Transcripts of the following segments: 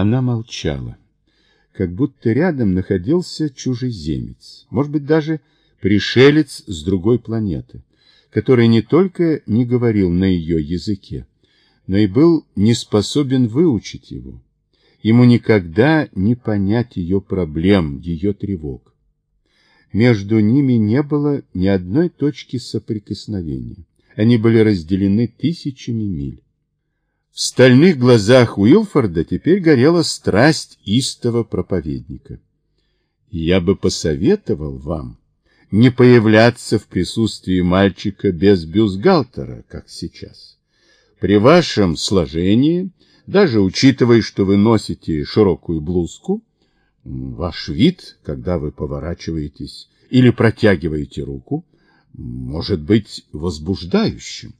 Она молчала, как будто рядом находился чужеземец, может быть, даже пришелец с другой планеты, который не только не говорил на ее языке, но и был не способен выучить его. Ему никогда не понять ее проблем, ее тревог. Между ними не было ни одной точки соприкосновения. Они были разделены тысячами миль. В стальных глазах Уилфорда теперь горела страсть истого проповедника. Я бы посоветовал вам не появляться в присутствии мальчика без бюстгальтера, как сейчас. При вашем сложении, даже учитывая, что вы носите широкую блузку, ваш вид, когда вы поворачиваетесь или протягиваете руку, может быть возбуждающим.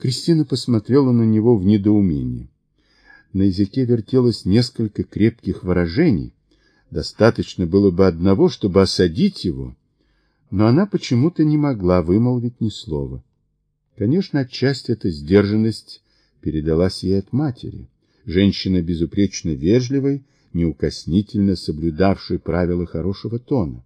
Кристина посмотрела на него в недоумении. На языке вертелось несколько крепких выражений. Достаточно было бы одного, чтобы осадить его, но она почему-то не могла вымолвить ни слова. Конечно, отчасти эта сдержанность передалась ей от матери. Женщина безупречно вежливой, неукоснительно соблюдавшей правила хорошего тона,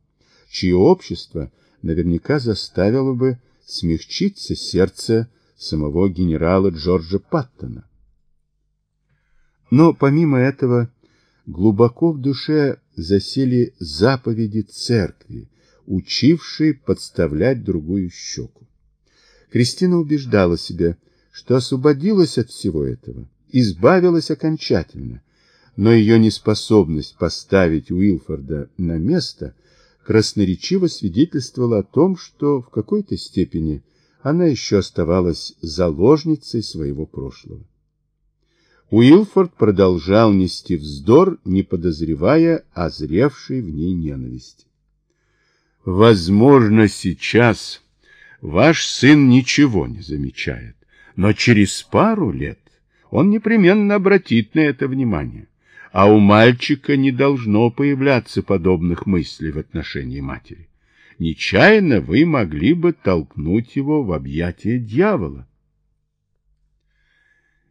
чье общество наверняка заставило бы смягчиться сердце самого генерала Джорджа Паттона. Но помимо этого, глубоко в душе засели заповеди церкви, учившие подставлять другую щеку. Кристина убеждала себя, что освободилась от всего этого, избавилась окончательно, но ее неспособность поставить Уилфорда на место красноречиво свидетельствовала о том, что в какой-то степени она еще оставалась заложницей своего прошлого. Уилфорд продолжал нести вздор, не подозревая о зревшей в ней ненависти. Возможно, сейчас ваш сын ничего не замечает, но через пару лет он непременно обратит на это внимание, а у мальчика не должно появляться подобных мыслей в отношении матери нечаянно вы могли бы толкнуть его в объятия дьявола.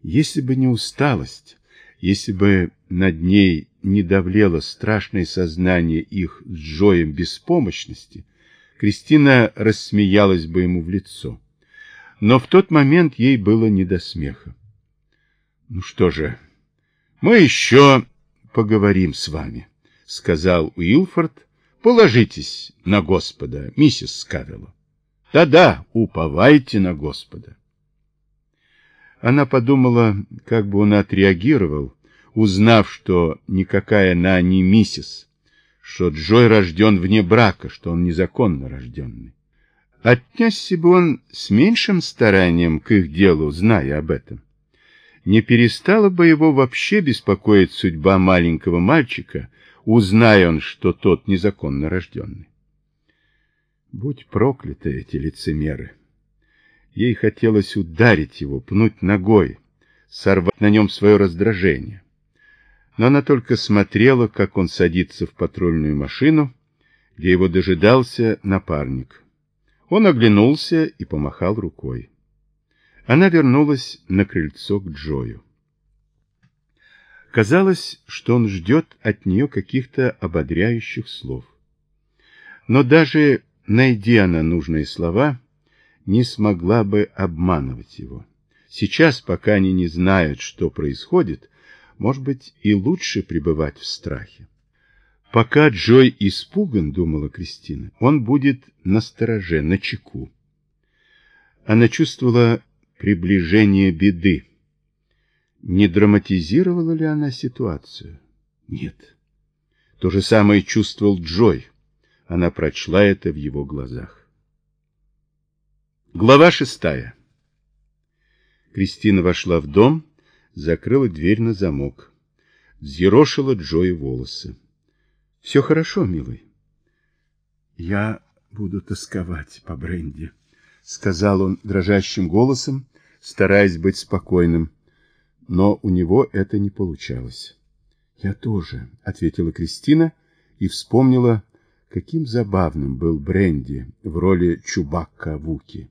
Если бы не усталость, если бы над ней не давлело страшное сознание их с Джоем беспомощности, Кристина рассмеялась бы ему в лицо. Но в тот момент ей было не до смеха. «Ну что же, мы еще поговорим с вами», — сказал Уилфорд, Положитесь на Господа, миссис Скавелла. Да-да, уповайте на Господа. Она подумала, как бы он отреагировал, узнав, что никакая она не миссис, что Джой рожден вне брака, что он незаконно рожденный. Отнесся бы он с меньшим старанием к их делу, зная об этом. Не перестала бы его вообще беспокоить судьба маленького мальчика, узнай он, что тот незаконно рожденный. Будь прокляты эти лицемеры! Ей хотелось ударить его, пнуть ногой, сорвать на нем свое раздражение. Но она только смотрела, как он садится в патрульную машину, где его дожидался напарник. Он оглянулся и помахал рукой. Она вернулась на крыльцо к Джою. Казалось, что он ждет от нее каких-то ободряющих слов. Но даже найдя она нужные слова, не смогла бы обманывать его. Сейчас, пока они не знают, что происходит, может быть, и лучше пребывать в страхе. Пока Джой испуган, думала Кристина, он будет на стороже, на чеку. Она чувствовала приближение беды не драматизировала ли она ситуацию? Нет. То же самое чувствовал Джой. Она прочла это в его глазах. Глава шестая. Кристина вошла в дом, закрыла дверь на замок. Взъерошила Джои волосы. — Все хорошо, милый. — Я буду тосковать по Бренди, — сказал он дрожащим голосом, стараясь быть спокойным но у него это не получалось. «Я тоже», — ответила Кристина и вспомнила, каким забавным был Бренди в роли Чубакка Вуки.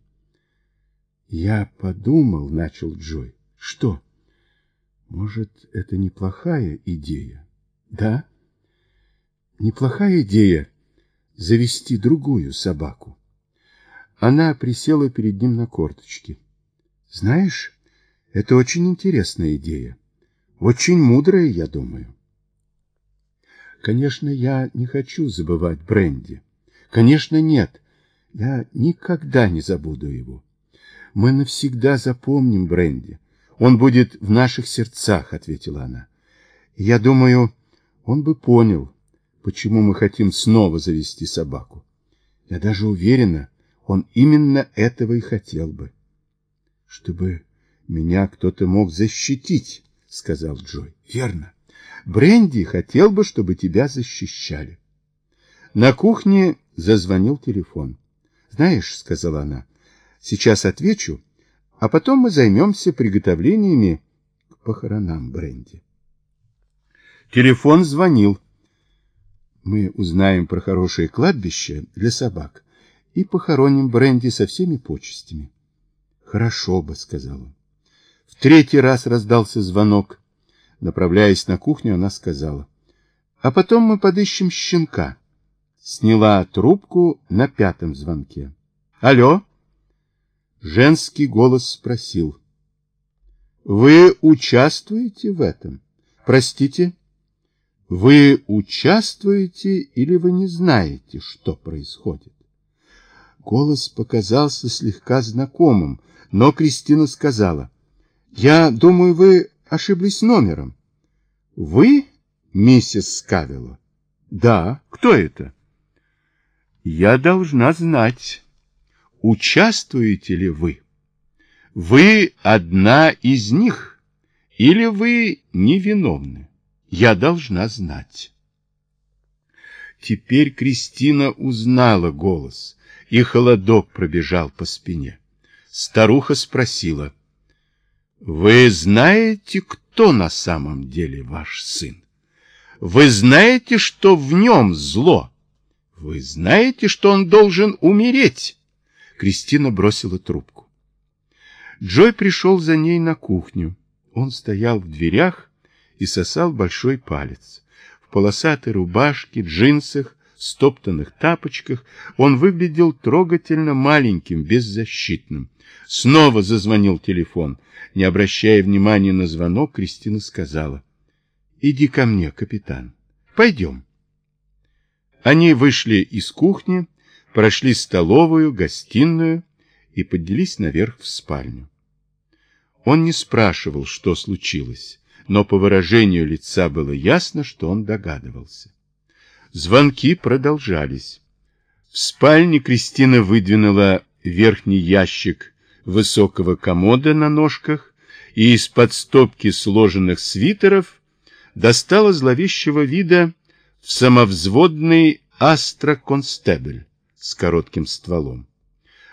«Я подумал», — начал Джой. «Что?» Может, это неплохая идея? Да? Неплохая идея завести другую собаку. Она присела перед ним на корточки. Знаешь, это очень интересная идея. Очень мудрая, я думаю. Конечно, я не хочу забывать Бренди. Конечно, нет. Я никогда не забуду его. Мы навсегда запомним Бренди. Он будет в наших сердцах, ответила она. Я думаю, он бы понял, почему мы хотим снова завести собаку. Я даже уверена, он именно этого и хотел бы. Чтобы меня кто-то мог защитить, сказал Джой. Верно. Бренди хотел бы, чтобы тебя защищали. На кухне зазвонил телефон. Знаешь, сказала она, сейчас отвечу, а потом мы займемся приготовлениями к похоронам Бренди. Телефон звонил. Мы узнаем про хорошее кладбище для собак и похороним Бренди со всеми почестями. Хорошо бы, сказал он. В третий раз раздался звонок. Направляясь на кухню, она сказала. А потом мы подыщем щенка. Сняла трубку на пятом звонке. Алло? Женский голос спросил. Вы участвуете в этом? Простите? Вы участвуете или вы не знаете, что происходит? Голос показался слегка знакомым, но Кристина сказала, «Я думаю, вы ошиблись номером». «Вы, миссис Скавелла?» «Да. Кто это?» «Я должна знать, участвуете ли вы? Вы одна из них или вы невиновны?» Я должна знать. Теперь Кристина узнала голос, и холодок пробежал по спине. Старуха спросила, «Вы знаете, кто на самом деле ваш сын? Вы знаете, что в нем зло? Вы знаете, что он должен умереть?» Кристина бросила трубку. Джой пришел за ней на кухню. Он стоял в дверях, и сосал большой палец. В полосатой рубашке, джинсах, стоптанных тапочках он выглядел трогательно маленьким, беззащитным. Снова зазвонил телефон. Не обращая внимания на звонок, Кристина сказала, «Иди ко мне, капитан. Пойдем». Они вышли из кухни, прошли столовую, гостиную и поднялись наверх в спальню. Он не спрашивал, что случилось но по выражению лица было ясно, что он догадывался. Звонки продолжались. В спальне Кристина выдвинула верхний ящик высокого комода на ножках и из-под стопки сложенных свитеров достала зловещего вида в самовзводный Астра Констебль с коротким стволом.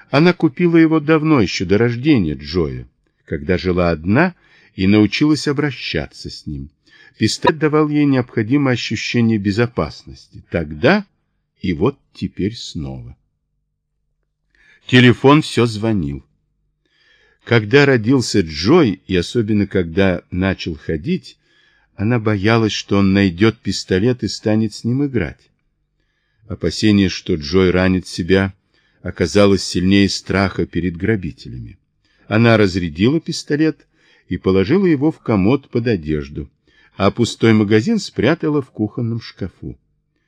Она купила его давно, еще до рождения Джоя, когда жила одна и научилась обращаться с ним. Пистолет давал ей необходимое ощущение безопасности. Тогда и вот теперь снова. Телефон все звонил. Когда родился Джой, и особенно когда начал ходить, она боялась, что он найдет пистолет и станет с ним играть. Опасение, что Джой ранит себя, оказалось сильнее страха перед грабителями. Она разрядила пистолет и положила его в комод под одежду, а пустой магазин спрятала в кухонном шкафу.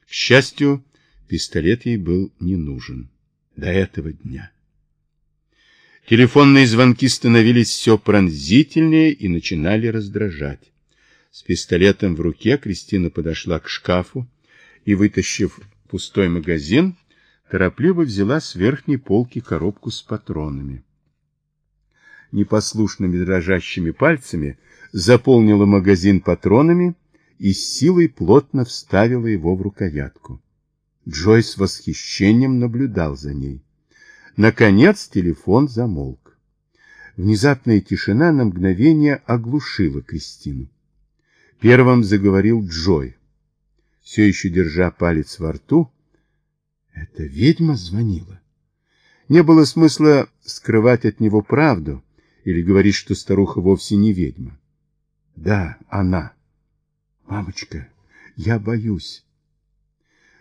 К счастью, пистолет ей был не нужен до этого дня. Телефонные звонки становились все пронзительнее и начинали раздражать. С пистолетом в руке Кристина подошла к шкафу и, вытащив пустой магазин, торопливо взяла с верхней полки коробку с патронами непослушными дрожащими пальцами заполнила магазин патронами и с силой плотно вставила его в рукоятку. Джой с восхищением наблюдал за ней. Наконец телефон замолк. Внезапная тишина на мгновение оглушила Кристину. Первым заговорил Джой, все еще держа палец во рту. Это ведьма звонила. Не было смысла скрывать от него правду, или говоришь, что старуха вовсе не ведьма? Да, она. Мамочка, я боюсь.